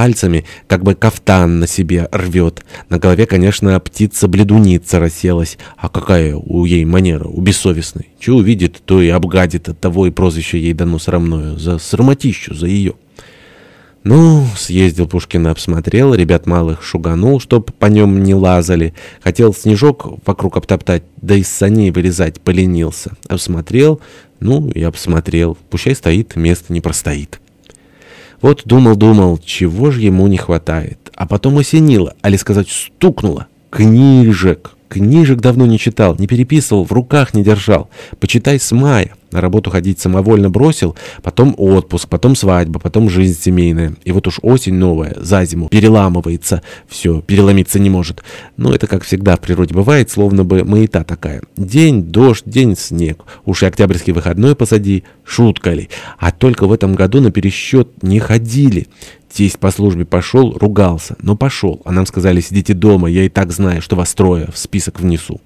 пальцами, как бы кафтан на себе рвет. На голове, конечно, птица-бледуница расселась. А какая у ей манера, у бессовестной? Че увидит, то и обгадит, от того и прозвище ей дано срамное. За срамотищу, за ее. Ну, съездил Пушкин, обсмотрел, ребят малых шуганул, чтоб по нем не лазали. Хотел снежок вокруг обтоптать, да из саней вылезать поленился. Обсмотрел, ну и обсмотрел. Пущай стоит, место не простоит. Вот думал-думал, чего же ему не хватает. А потом осенило, али сказать, стукнуло. Книжек. Книжек давно не читал, не переписывал, в руках не держал. Почитай с мая. На работу ходить самовольно бросил, потом отпуск, потом свадьба, потом жизнь семейная. И вот уж осень новая, за зиму, переламывается. Все, переломиться не может. Но это, как всегда в природе бывает, словно бы маята такая. День, дождь, день, снег. Уж и октябрьский выходной посади, шутка ли. А только в этом году на пересчет не ходили. Тесть по службе пошел, ругался, но пошел. А нам сказали, сидите дома, я и так знаю, что вас трое, в список внесу.